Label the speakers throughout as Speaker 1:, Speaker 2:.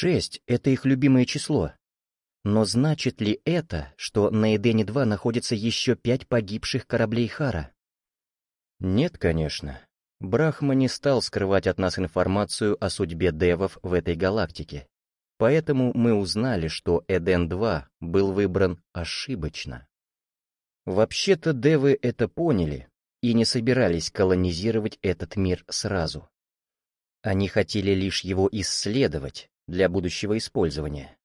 Speaker 1: Шесть — это их любимое число. Но значит ли это, что на Эдене-2 находится еще пять погибших кораблей Хара? Нет, конечно. Брахма не стал скрывать от нас информацию о судьбе девов в этой галактике. Поэтому мы узнали, что Эден-2 был выбран ошибочно. Вообще-то девы это поняли и не собирались колонизировать этот мир сразу. Они хотели лишь его исследовать для будущего использования.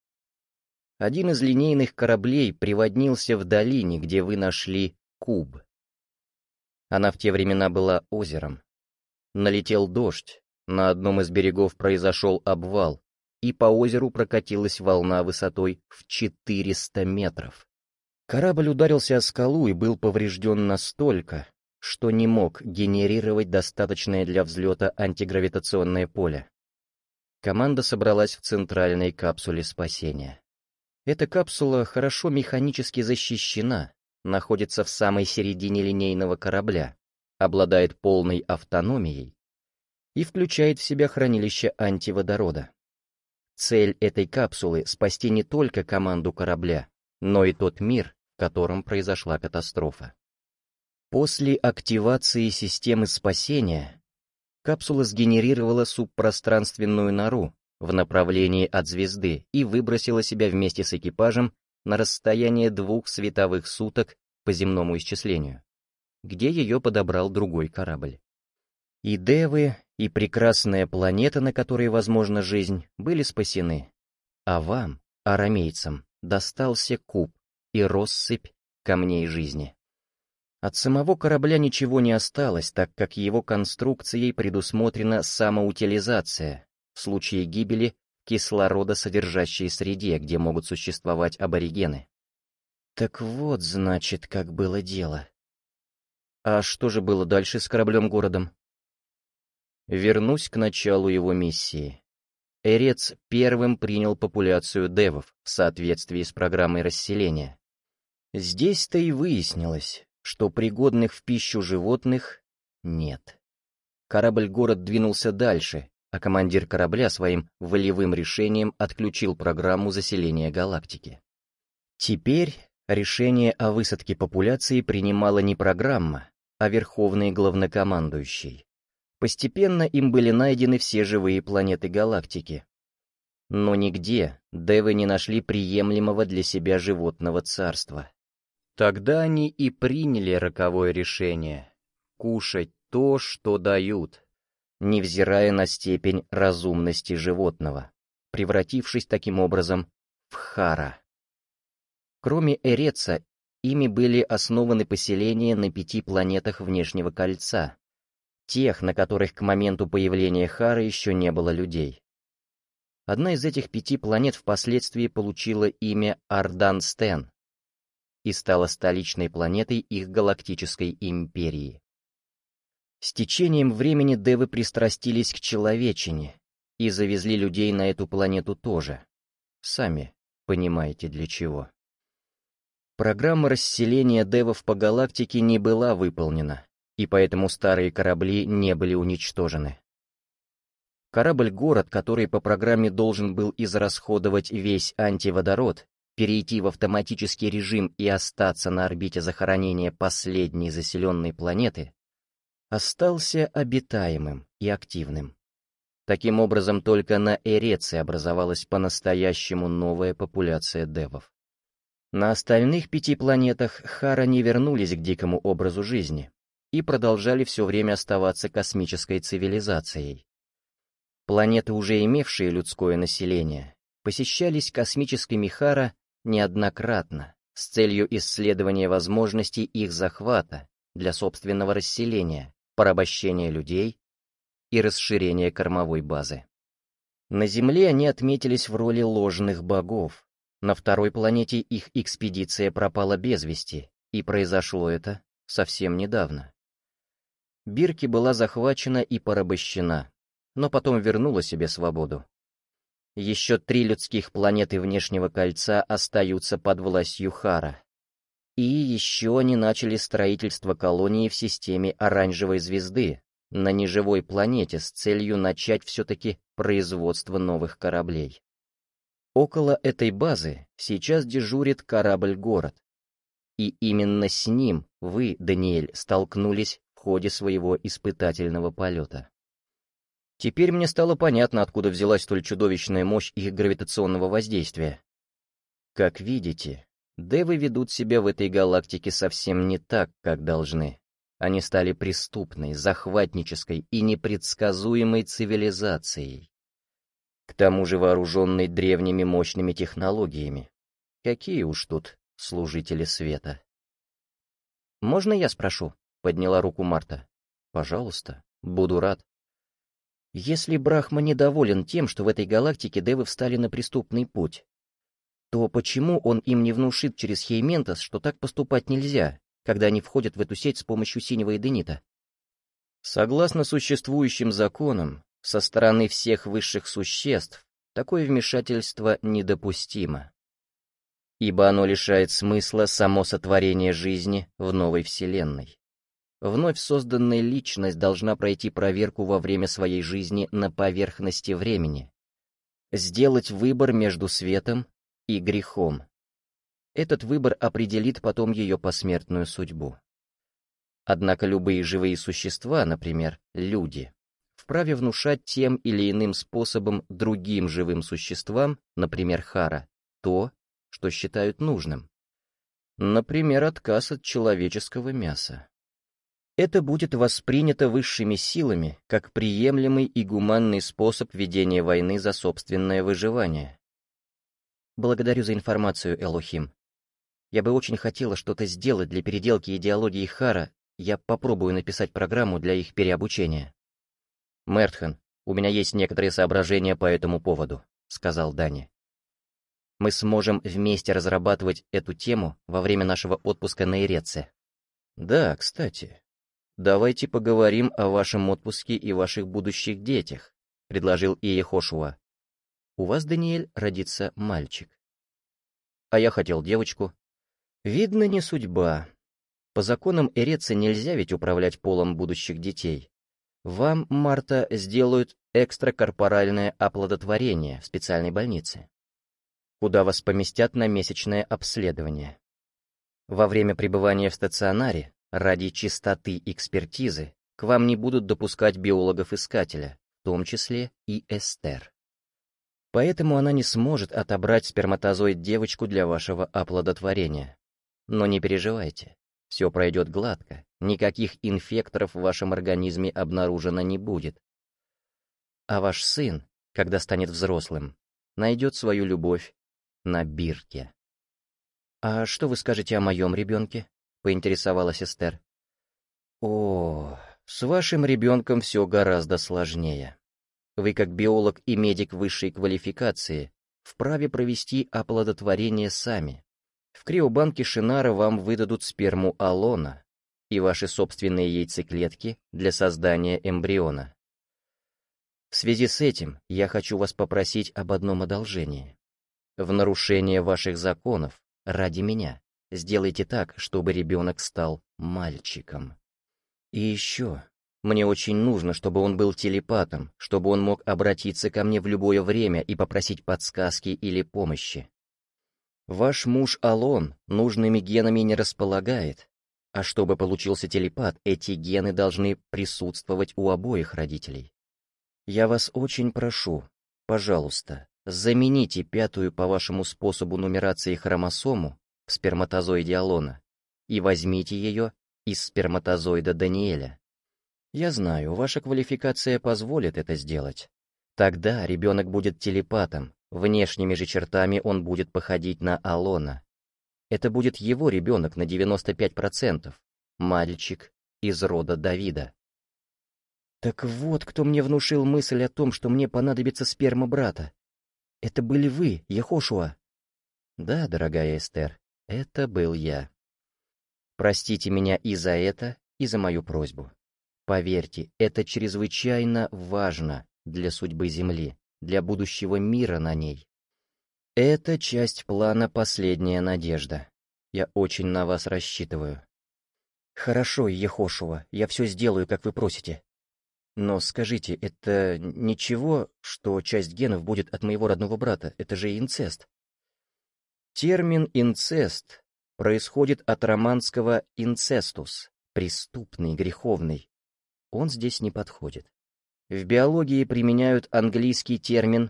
Speaker 1: Один из линейных кораблей приводнился в долине, где вы нашли куб. Она в те времена была озером. Налетел дождь, на одном из берегов произошел обвал, и по озеру прокатилась волна высотой в 400 метров. Корабль ударился о скалу и был поврежден настолько, что не мог генерировать достаточное для взлета антигравитационное поле. Команда собралась в центральной капсуле спасения. Эта капсула хорошо механически защищена, находится в самой середине линейного корабля, обладает полной автономией и включает в себя хранилище антиводорода. Цель этой капсулы — спасти не только команду корабля, но и тот мир, в котором произошла катастрофа. После активации системы спасения капсула сгенерировала субпространственную нору, в направлении от звезды и выбросила себя вместе с экипажем на расстояние двух световых суток по земному исчислению, где ее подобрал другой корабль. И Девы, и прекрасная планета, на которой возможна жизнь, были спасены. А вам, арамейцам, достался куб и россыпь камней жизни. От самого корабля ничего не осталось, так как его конструкцией предусмотрена самоутилизация, в случае гибели кислородосодержащей среде, где могут существовать аборигены. Так вот, значит, как было дело. А что же было дальше с кораблем-городом? Вернусь к началу его миссии. Эрец первым принял популяцию девов в соответствии с программой расселения. Здесь-то и выяснилось, что пригодных в пищу животных нет. Корабль-город двинулся дальше, а командир корабля своим волевым решением отключил программу заселения галактики. Теперь решение о высадке популяции принимала не программа, а верховный главнокомандующий. Постепенно им были найдены все живые планеты галактики. Но нигде девы не нашли приемлемого для себя животного царства. Тогда они и приняли роковое решение — кушать то, что дают, невзирая на степень разумности животного, превратившись таким образом в хара. Кроме Эреца, ими были основаны поселения на пяти планетах внешнего кольца, тех, на которых к моменту появления Хара еще не было людей. Одна из этих пяти планет впоследствии получила имя Ардан-Стен и стала столичной планетой их галактической империи. С течением времени девы пристрастились к человечине и завезли людей на эту планету тоже. Сами понимаете для чего. Программа расселения девов по галактике не была выполнена, и поэтому старые корабли не были уничтожены. Корабль-город, который по программе должен был израсходовать весь антиводород, перейти в автоматический режим и остаться на орбите захоронения последней заселенной планеты, остался обитаемым и активным. Таким образом, только на Эреце образовалась по-настоящему новая популяция девов. На остальных пяти планетах Хара не вернулись к дикому образу жизни и продолжали все время оставаться космической цивилизацией. Планеты, уже имевшие людское население, посещались космическими Хара неоднократно с целью исследования возможностей их захвата для собственного расселения, порабощение людей и расширение кормовой базы. На Земле они отметились в роли ложных богов. На второй планете их экспедиция пропала без вести, и произошло это совсем недавно. Бирки была захвачена и порабощена, но потом вернула себе свободу. Еще три людских планеты внешнего кольца остаются под властью Хара, и еще они начали строительство колонии в системе Оранжевой звезды на неживой планете с целью начать все-таки производство новых кораблей. Около этой базы сейчас дежурит корабль-город. И именно с ним вы, Даниэль, столкнулись в ходе своего испытательного полета. Теперь мне стало понятно, откуда взялась столь чудовищная мощь их гравитационного воздействия. Как видите, девы ведут себя в этой галактике совсем не так, как должны. Они стали преступной, захватнической и непредсказуемой цивилизацией. К тому же вооруженной древними мощными технологиями. Какие уж тут служители света. «Можно я спрошу?» — подняла руку Марта. «Пожалуйста, буду рад». Если Брахма недоволен тем, что в этой галактике девы встали на преступный путь, то почему он им не внушит через Хейментос, что так поступать нельзя, когда они входят в эту сеть с помощью синего эденита? Согласно существующим законам, со стороны всех высших существ такое вмешательство недопустимо, ибо оно лишает смысла само сотворение жизни в новой вселенной. Вновь созданная личность должна пройти проверку во время своей жизни на поверхности времени, сделать выбор между светом и грехом. Этот выбор определит потом ее посмертную судьбу. Однако любые живые существа, например, люди, вправе внушать тем или иным способом другим живым существам, например, Хара, то, что считают нужным. Например, отказ от человеческого мяса это будет воспринято высшими силами как приемлемый и гуманный способ ведения войны за собственное выживание. Благодарю за информацию, Элохим. Я бы очень хотела что-то сделать для переделки идеологии Хара, я попробую написать программу для их переобучения. Мертхан, у меня есть некоторые соображения по этому поводу, сказал Дани. Мы сможем вместе разрабатывать эту тему во время нашего отпуска на Иреце. Да, кстати, «Давайте поговорим о вашем отпуске и ваших будущих детях», — предложил Иехошуа. «У вас, Даниэль, родится мальчик». «А я хотел девочку». «Видно, не судьба. По законам Эреца нельзя ведь управлять полом будущих детей. Вам, Марта, сделают экстракорпоральное оплодотворение в специальной больнице, куда вас поместят на месячное обследование. Во время пребывания в стационаре Ради чистоты экспертизы к вам не будут допускать биологов-искателя, в том числе и Эстер. Поэтому она не сможет отобрать сперматозоид девочку для вашего оплодотворения. Но не переживайте, все пройдет гладко, никаких инфекторов в вашем организме обнаружено не будет. А ваш сын, когда станет взрослым, найдет свою любовь на бирке. А что вы скажете о моем ребенке? Поинтересовалась Эстер. «О, с вашим ребенком все гораздо сложнее. Вы, как биолог и медик высшей квалификации, вправе провести оплодотворение сами. В криобанке Шинара вам выдадут сперму Алона и ваши собственные яйцеклетки для создания эмбриона. В связи с этим я хочу вас попросить об одном одолжении. В нарушение ваших законов, ради меня, Сделайте так, чтобы ребенок стал мальчиком. И еще, мне очень нужно, чтобы он был телепатом, чтобы он мог обратиться ко мне в любое время и попросить подсказки или помощи. Ваш муж Алон нужными генами не располагает, а чтобы получился телепат, эти гены должны присутствовать у обоих родителей. Я вас очень прошу, пожалуйста, замените пятую по вашему способу нумерации хромосому в сперматозоиде Алона и возьмите ее из сперматозоида Даниэля. Я знаю, ваша квалификация позволит это сделать. Тогда ребенок будет телепатом, внешними же чертами он будет походить на Алона. Это будет его ребенок на 95%, мальчик из рода Давида. Так вот, кто мне внушил мысль о том, что мне понадобится сперма брата. Это были вы, Ехошуа. Да, дорогая Эстер, это был я. Простите меня и за это, и за мою просьбу. Поверьте, это чрезвычайно важно для судьбы Земли, для будущего мира на ней. Это часть плана «Последняя надежда». Я очень на вас рассчитываю. Хорошо, Ехошева, я все сделаю, как вы просите. Но скажите, это ничего, что часть генов будет от моего родного брата? Это же инцест. Термин «инцест» происходит от романского «инцестус» — преступный, греховный. Он здесь не подходит. В биологии применяют английский термин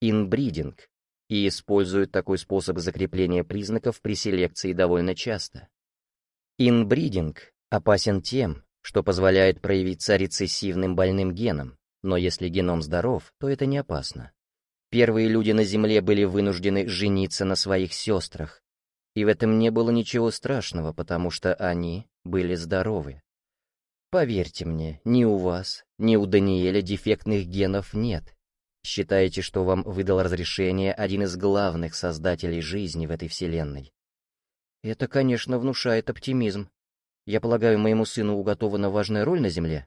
Speaker 1: «инбридинг» и используют такой способ закрепления признаков при селекции довольно часто. Инбридинг опасен тем, что позволяет проявиться рецессивным больным геном, но если геном здоров, то это не опасно. Первые люди на Земле были вынуждены жениться на своих сестрах, и в этом не было ничего страшного, потому что они были здоровы. Поверьте мне, ни у вас, ни у Даниэля дефектных генов нет. Считаете, что вам выдал разрешение один из главных создателей жизни в этой вселенной. Это, конечно, внушает оптимизм. Я полагаю, моему сыну уготована важная роль на Земле?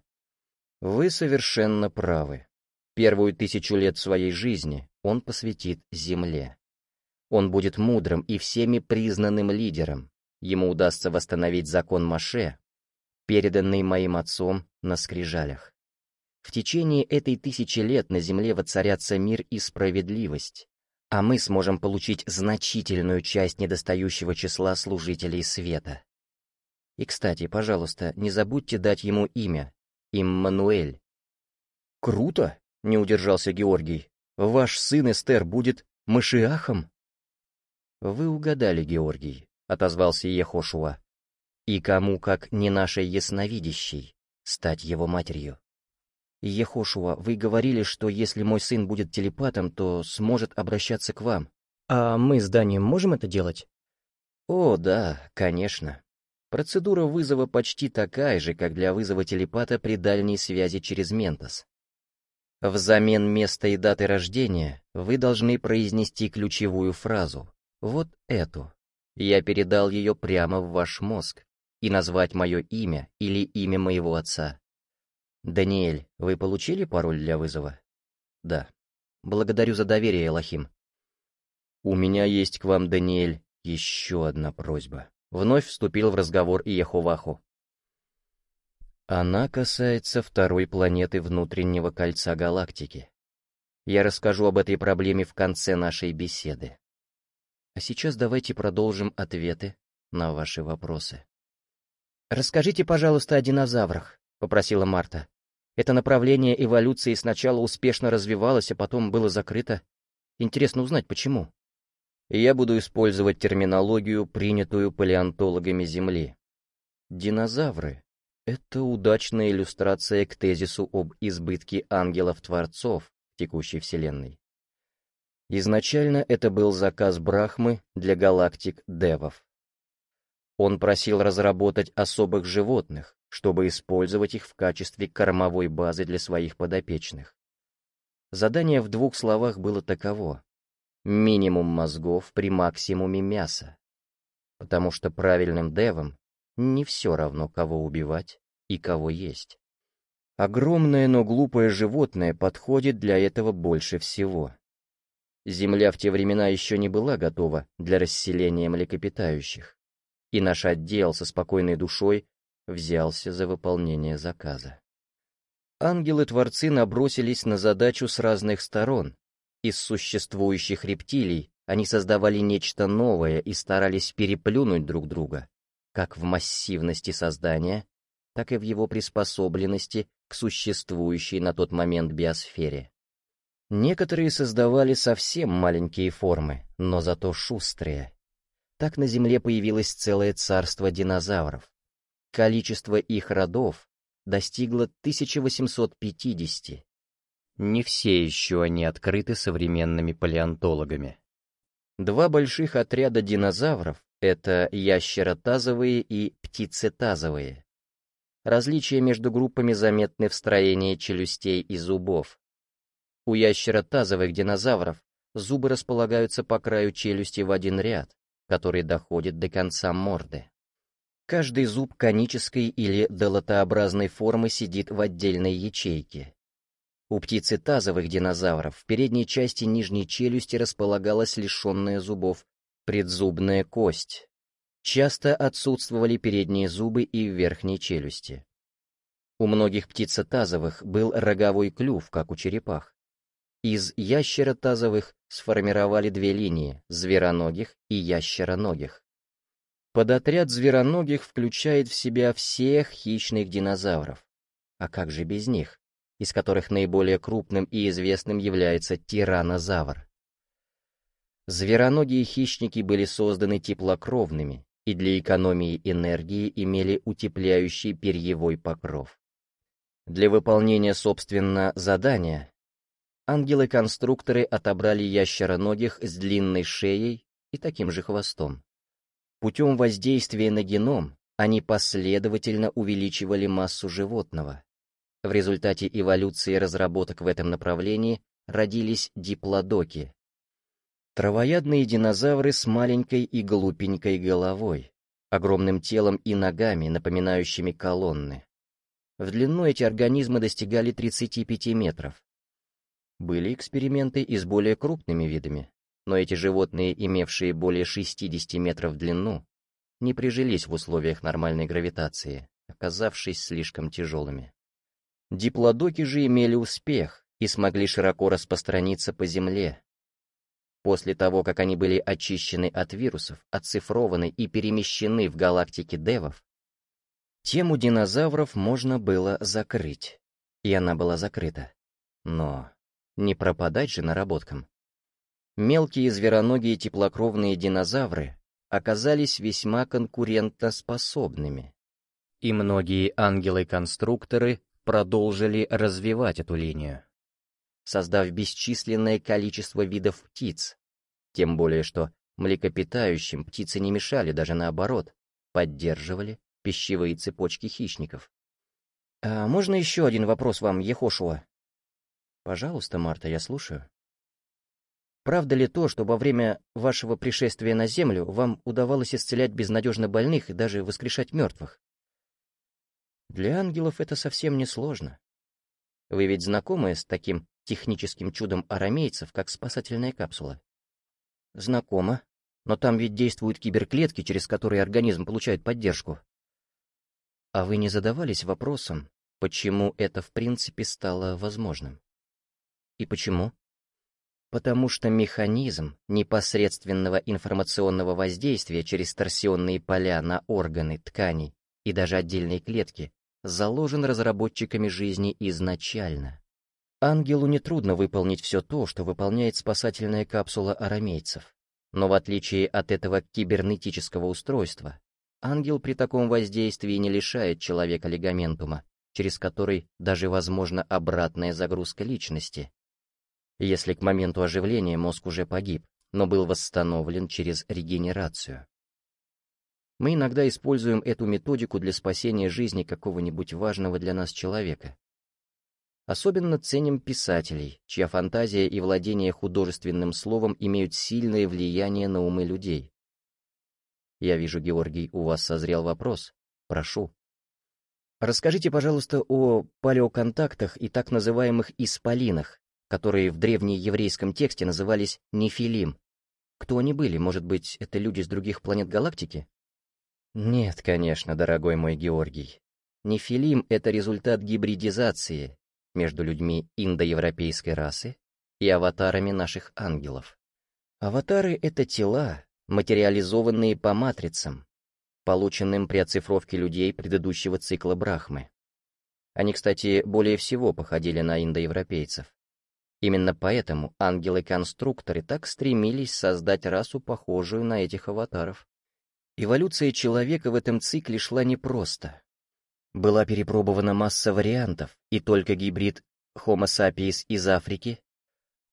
Speaker 1: Вы совершенно правы. Первую тысячу лет своей жизни он посвятит Земле. Он будет мудрым и всеми признанным лидером. Ему удастся восстановить закон Маше, переданный моим отцом на скрижалях. В течение этой тысячи лет на Земле воцарятся мир и справедливость, а мы сможем получить значительную часть недостающего числа служителей света. И, кстати, пожалуйста, не забудьте дать ему имя — Иммануэль. «Круто!» — не удержался Георгий. «Ваш сын Эстер будет Машиахом?» «Вы угадали, Георгий», — отозвался Ехошуа. «И кому, как не нашей ясновидящей, стать его матерью?» «Ехошуа, вы говорили, что если мой сын будет телепатом, то сможет обращаться к вам. А мы с Данием можем это делать?» «О, да, конечно. Процедура вызова почти такая же, как для вызова телепата при дальней связи через Ментос. Взамен места и даты рождения вы должны произнести ключевую фразу, вот эту. Я передал ее прямо в ваш мозг, и назвать мое имя или имя моего отца. Даниэль, вы получили пароль для вызова? Да. Благодарю за доверие, Элохим. У меня есть к вам, Даниэль, еще одна просьба. Вновь вступил в разговор Иеховаху. Она касается второй планеты внутреннего кольца галактики. Я расскажу об этой проблеме в конце нашей беседы. А сейчас давайте продолжим ответы на ваши вопросы. «Расскажите, пожалуйста, о динозаврах», — попросила Марта. «Это направление эволюции сначала успешно развивалось, а потом было закрыто. Интересно узнать, почему» я буду использовать терминологию, принятую палеонтологами Земли. Динозавры — это удачная иллюстрация к тезису об избытке ангелов-творцов в текущей Вселенной. Изначально это был заказ Брахмы для галактик Девов. Он просил разработать особых животных, чтобы использовать их в качестве кормовой базы для своих подопечных. Задание в двух словах было таково Минимум мозгов при максимуме мяса. Потому что правильным девам не все равно, кого убивать и кого есть. Огромное, но глупое животное подходит для этого больше всего. Земля в те времена еще не была готова для расселения млекопитающих, и наш отдел со спокойной душой взялся за выполнение заказа. Ангелы-творцы набросились на задачу с разных сторон, из существующих рептилий они создавали нечто новое и старались переплюнуть друг друга, как в массивности создания, так и в его приспособленности к существующей на тот момент биосфере. Некоторые создавали совсем маленькие формы, но зато шустрые. Так на Земле появилось целое царство динозавров. Количество их родов достигло 1850, не все еще они открыты современными палеонтологами. Два больших отряда динозавров — это ящеротазовые и птицетазовые. Различия между группами заметны в строении челюстей и зубов. У ящеротазовых динозавров зубы располагаются по краю челюсти в один ряд, который доходит до конца морды. Каждый зуб конической или долотообразной формы сидит в отдельной ячейке, у птицы тазовых динозавров в передней части нижней челюсти располагалась лишенная зубов предзубная кость. Часто отсутствовали передние зубы и в верхней челюсти. У многих птицетазовых был роговой клюв, как у черепах. Из ящеротазовых сформировали две линии — звероногих и ящероногих. Подотряд звероногих включает в себя всех хищных динозавров. А как же без них, из которых наиболее крупным и известным является тиранозавр? Звероногие хищники были созданы теплокровными и для экономии энергии имели утепляющий перьевой покров. Для выполнения, собственно, задания ангелы-конструкторы отобрали ящероногих с длинной шеей и таким же хвостом. Путем воздействия на геном они последовательно увеличивали массу животного. В результате эволюции разработок в этом направлении родились диплодоки. Травоядные динозавры с маленькой и глупенькой головой, огромным телом и ногами, напоминающими колонны. В длину эти организмы достигали 35 метров. Были эксперименты и с более крупными видами, но эти животные, имевшие более 60 метров в длину, не прижились в условиях нормальной гравитации, оказавшись слишком тяжелыми. Диплодоки же имели успех и смогли широко распространиться по Земле. После того, как они были очищены от вирусов, оцифрованы и перемещены в галактике Девов, тему динозавров можно было закрыть, и она была закрыта. Но не пропадать же наработкам. Мелкие звероногие теплокровные динозавры оказались весьма конкурентоспособными. И многие ангелы-конструкторы продолжили развивать эту линию, создав бесчисленное количество видов птиц, тем более что млекопитающим птицы не мешали, даже наоборот, поддерживали пищевые цепочки хищников. «А можно еще один вопрос вам, Ехошуа?» «Пожалуйста, Марта, я слушаю». «Правда ли то, что во время вашего пришествия на Землю вам удавалось исцелять безнадежно больных и даже воскрешать мертвых?» «Для ангелов это совсем не сложно. Вы ведь знакомы с таким техническим чудом арамейцев, как спасательная капсула?» «Знакомо. Но там ведь действуют киберклетки, через которые организм получает поддержку». «А вы не задавались вопросом, почему это в принципе стало возможным?» И почему? Потому что механизм непосредственного информационного воздействия через торсионные поля на органы, ткани и даже отдельные клетки заложен разработчиками жизни изначально. Ангелу нетрудно выполнить все то, что выполняет спасательная капсула арамейцев. Но в отличие от этого кибернетического устройства, ангел при таком воздействии не лишает человека лигаментума, через который даже возможна обратная загрузка личности, если к моменту оживления мозг уже погиб, но был восстановлен через регенерацию. Мы иногда используем эту методику для спасения жизни какого-нибудь важного для нас человека. Особенно ценим писателей, чья фантазия и владение художественным словом имеют сильное влияние на умы людей. Я вижу, Георгий, у вас созрел вопрос. Прошу. Расскажите, пожалуйста, о палеоконтактах и так называемых исполинах, которые в древнееврейском тексте назывались Нефилим. Кто они были? Может быть, это люди с других планет галактики? Нет, конечно, дорогой мой Георгий. Нефилим — это результат гибридизации между людьми индоевропейской расы и аватарами наших ангелов. Аватары — это тела, материализованные по матрицам, полученным при оцифровке людей предыдущего цикла Брахмы. Они, кстати, более всего походили на индоевропейцев. Именно поэтому ангелы-конструкторы так стремились создать расу, похожую на этих аватаров. Эволюция человека в этом цикле шла непросто. Была перепробована масса вариантов, и только гибрид Homo sapiens из Африки,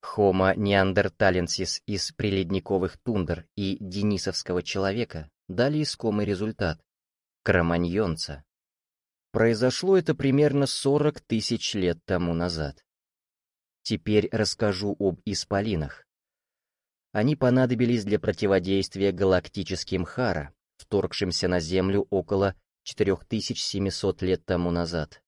Speaker 1: Homo neanderthalensis из приледниковых тундр и денисовского человека дали искомый результат — кроманьонца. Произошло это примерно 40 тысяч лет тому назад. Теперь расскажу об исполинах. Они понадобились для противодействия галактическим Хара, вторгшимся на Землю около 4700 лет тому назад.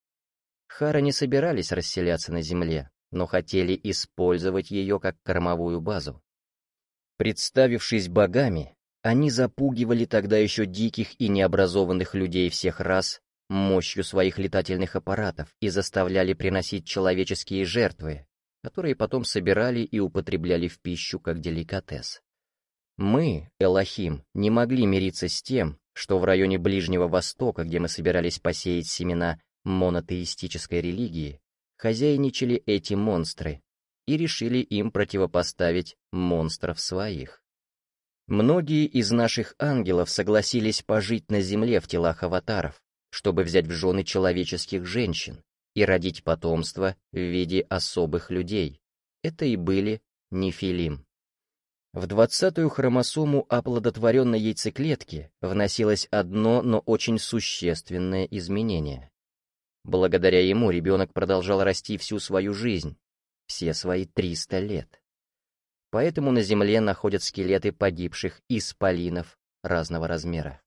Speaker 1: Хара не собирались расселяться на Земле, но хотели использовать ее как кормовую базу. Представившись богами, они запугивали тогда еще диких и необразованных людей всех рас мощью своих летательных аппаратов и заставляли приносить человеческие жертвы, которые потом собирали и употребляли в пищу как деликатес. Мы, Элохим, не могли мириться с тем, что в районе Ближнего Востока, где мы собирались посеять семена монотеистической религии, хозяйничали эти монстры и решили им противопоставить монстров своих. Многие из наших ангелов согласились пожить на земле в телах аватаров, чтобы взять в жены человеческих женщин и родить потомство в виде особых людей. Это и были нефилим. В двадцатую хромосому оплодотворенной яйцеклетки вносилось одно, но очень существенное изменение. Благодаря ему ребенок продолжал расти всю свою жизнь, все свои 300 лет. Поэтому на Земле находят скелеты погибших исполинов разного размера.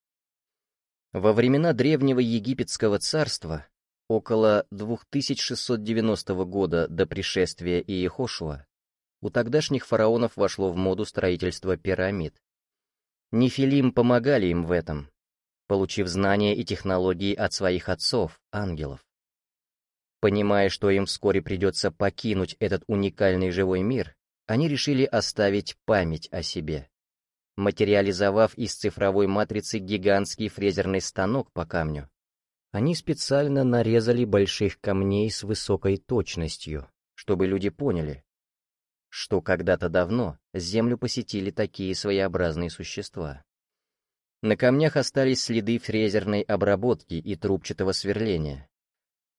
Speaker 1: Во времена древнего египетского царства, около 2690 года до пришествия Иехошуа, у тогдашних фараонов вошло в моду строительство пирамид. Нефилим помогали им в этом, получив знания и технологии от своих отцов, ангелов. Понимая, что им вскоре придется покинуть этот уникальный живой мир, они решили оставить память о себе. Материализовав из цифровой матрицы гигантский фрезерный станок по камню, они специально нарезали больших камней с высокой точностью, чтобы люди поняли, что когда-то давно Землю посетили такие своеобразные существа. На камнях остались следы фрезерной обработки и трубчатого сверления.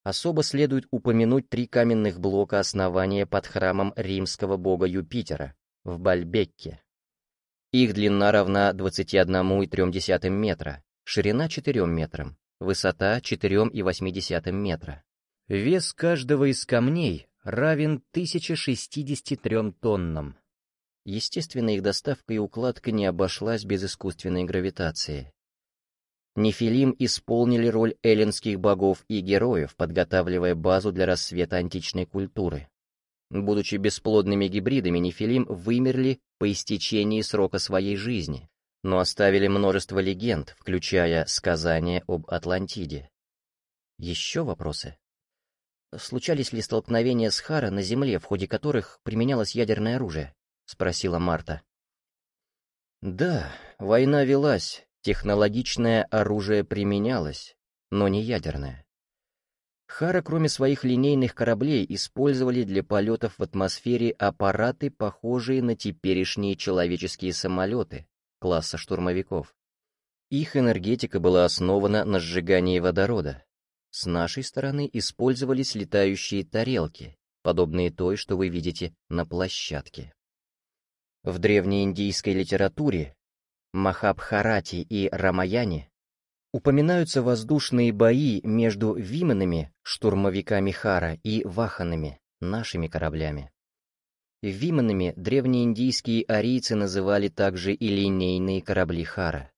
Speaker 1: Особо следует упомянуть три каменных блока основания под храмом римского бога Юпитера в Бальбекке. Их длина равна 21,3 метра, ширина 4 метрам, высота 4,8 метра. Вес каждого из камней равен 1063 тоннам. Естественно, их доставка и укладка не обошлась без искусственной гравитации. Нефилим исполнили роль эллинских богов и героев, подготавливая базу для рассвета античной культуры. Будучи бесплодными гибридами, нефилим вымерли по истечении срока своей жизни, но оставили множество легенд, включая сказания об Атлантиде. Еще вопросы? Случались ли столкновения с Хара на Земле, в ходе которых применялось ядерное оружие?» — спросила Марта. «Да, война велась, технологичное оружие применялось, но не ядерное. Хара, кроме своих линейных кораблей, использовали для полетов в атмосфере аппараты, похожие на теперешние человеческие самолеты класса штурмовиков. Их энергетика была основана на сжигании водорода, с нашей стороны использовались летающие тарелки, подобные той, что вы видите на площадке. В древнеиндийской литературе Махабхарати и Рамаяне упоминаются воздушные бои между виманами, штурмовиками Хара, и ваханами, нашими кораблями. Виманами древнеиндийские арийцы называли также и линейные корабли Хара.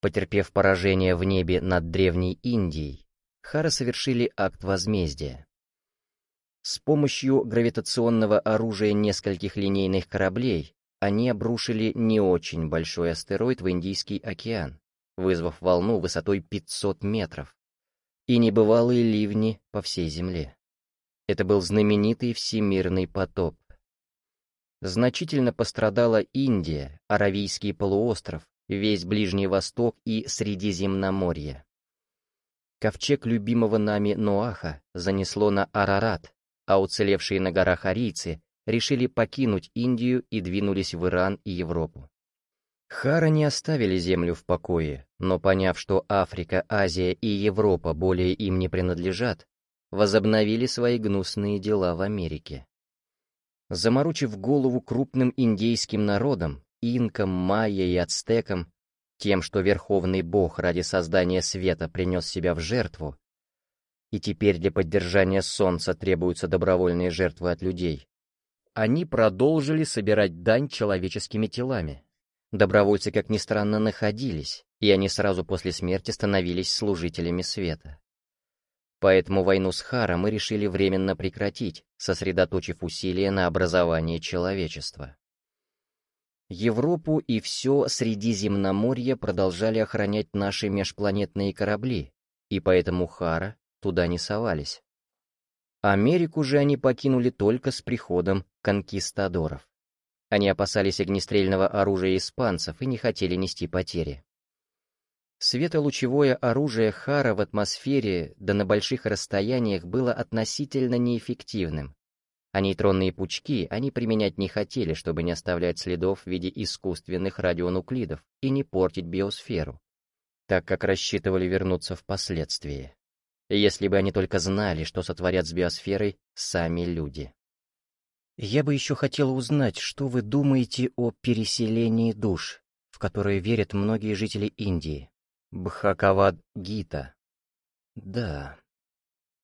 Speaker 1: Потерпев поражение в небе над Древней Индией, Хара совершили акт возмездия. С помощью гравитационного оружия нескольких линейных кораблей они обрушили не очень большой астероид в Индийский океан, вызвав волну высотой 500 метров, и небывалые ливни по всей Земле. Это был знаменитый всемирный потоп. Значительно пострадала Индия, Аравийский полуостров, весь Ближний Восток и Средиземноморье. Ковчег любимого нами Ноаха занесло на Арарат, а уцелевшие на горах арийцы решили покинуть Индию и двинулись в Иран и Европу. Хара не оставили землю в покое, но поняв, что Африка, Азия и Европа более им не принадлежат, возобновили свои гнусные дела в Америке. Заморочив голову крупным индейским народам, инкам, майя и ацтекам, тем, что Верховный Бог ради создания света принес себя в жертву, и теперь для поддержания солнца требуются добровольные жертвы от людей, они продолжили собирать дань человеческими телами. Добровольцы, как ни странно, находились, и они сразу после смерти становились служителями света. Поэтому войну с Хара мы решили временно прекратить, сосредоточив усилия на образовании человечества. Европу и все Средиземноморье продолжали охранять наши межпланетные корабли, и поэтому Хара туда не совались. Америку же они покинули только с приходом конкистадоров. Они опасались огнестрельного оружия испанцев и не хотели нести потери. Светолучевое оружие Хара в атмосфере да на больших расстояниях было относительно неэффективным, а нейтронные пучки они применять не хотели, чтобы не оставлять следов в виде искусственных радионуклидов и не портить биосферу, так как рассчитывали вернуться впоследствии. Если бы они только знали, что сотворят с биосферой сами люди. Я бы еще хотел узнать, что вы думаете о переселении душ, в которое верят многие жители Индии. Бхакавад Гита. Да.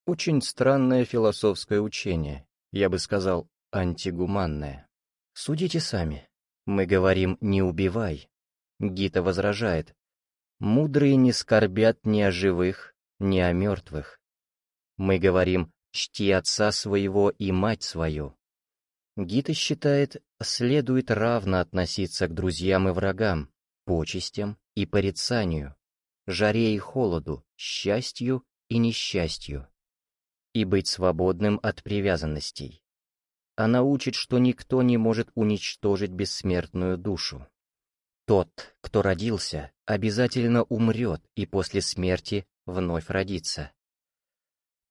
Speaker 1: Очень странное философское учение, я бы сказал, антигуманное. Судите сами. Мы говорим «не убивай». Гита возражает. Мудрые не скорбят ни о живых, ни о мертвых. Мы говорим «чти отца своего и мать свою». Гита считает, следует равно относиться к друзьям и врагам, почестям и порицанию, жаре и холоду, счастью и несчастью, и быть свободным от привязанностей. Она учит, что никто не может уничтожить бессмертную душу. Тот, кто родился, обязательно умрет и после смерти вновь родится.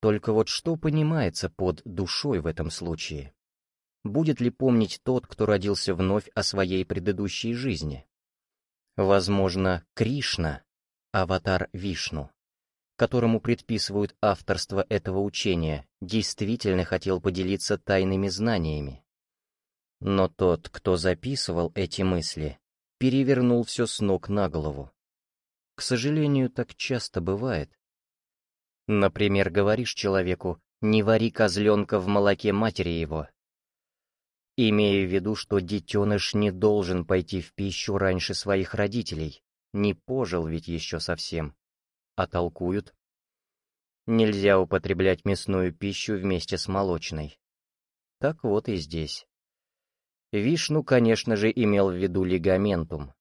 Speaker 1: Только вот что понимается под душой в этом случае? Будет ли помнить тот, кто родился вновь о своей предыдущей жизни? Возможно, Кришна аватар Вишну, которому предписывают авторство этого учения, действительно хотел поделиться тайными знаниями. Но тот, кто записывал эти мысли, перевернул все с ног на голову. К сожалению, так часто бывает. Например, говоришь человеку «не вари козленка в молоке матери его», имея в виду, что детеныш не должен пойти в пищу раньше своих родителей, не пожил ведь еще совсем. А толкуют? Нельзя употреблять мясную пищу вместе с молочной. Так вот и здесь. Вишну, конечно же, имел в виду лигаментум.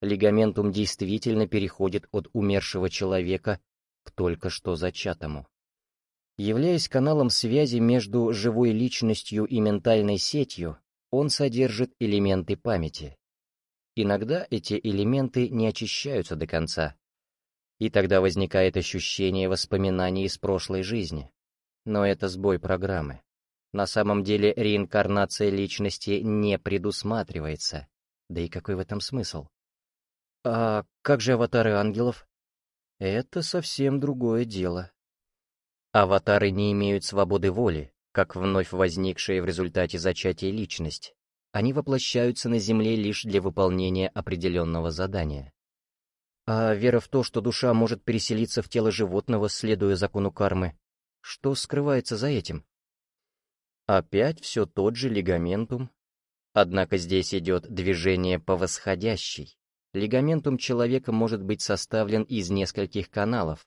Speaker 1: Лигаментум действительно переходит от умершего человека к только что зачатому. Являясь каналом связи между живой личностью и ментальной сетью, он содержит элементы памяти. Иногда эти элементы не очищаются до конца, и тогда возникает ощущение воспоминаний из прошлой жизни. Но это сбой программы. На самом деле реинкарнация личности не предусматривается. Да и какой в этом смысл? А как же аватары ангелов? Это совсем другое дело. Аватары не имеют свободы воли, как вновь возникшая в результате зачатия личность они воплощаются на Земле лишь для выполнения определенного задания. А вера в то, что душа может переселиться в тело животного, следуя закону кармы, что скрывается за этим? Опять все тот же лигаментум. Однако здесь идет движение по восходящей. Лигаментум человека может быть составлен из нескольких каналов,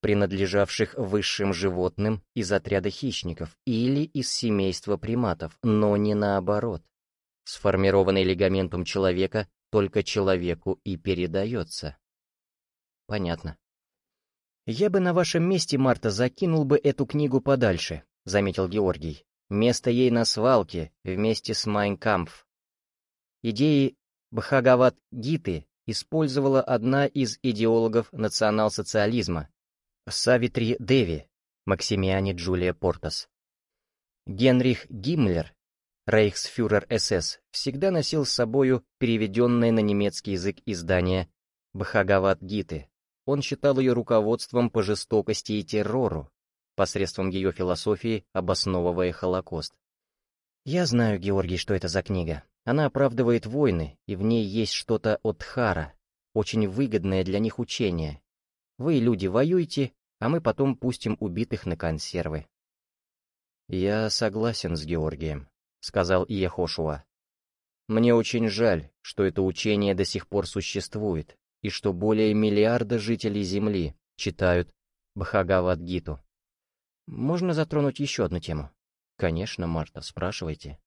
Speaker 1: принадлежавших высшим животным из отряда хищников или из семейства приматов, но не наоборот сформированный лигаментум человека, только человеку и передается. Понятно. «Я бы на вашем месте, Марта, закинул бы эту книгу подальше», — заметил Георгий. «Место ей на свалке, вместе с Майнкампф». Идеи Бхагават-гиты использовала одна из идеологов национал-социализма — Савитри Деви, Максимиане Джулия Портас. Генрих Гиммлер Рейхсфюрер СС всегда носил с собою переведенное на немецкий язык издание «Бхагават Гиты». Он считал ее руководством по жестокости и террору, посредством ее философии обосновывая Холокост. Я знаю, Георгий, что это за книга. Она оправдывает войны, и в ней есть что-то от Хара, очень выгодное для них учение. Вы, люди, воюете, а мы потом пустим убитых на консервы. Я согласен с Георгием сказал Иехошуа. «Мне очень жаль, что это учение до сих пор существует, и что более миллиарда жителей Земли читают Бхагавадгиту. Можно затронуть еще одну тему?» «Конечно, Марта, спрашивайте».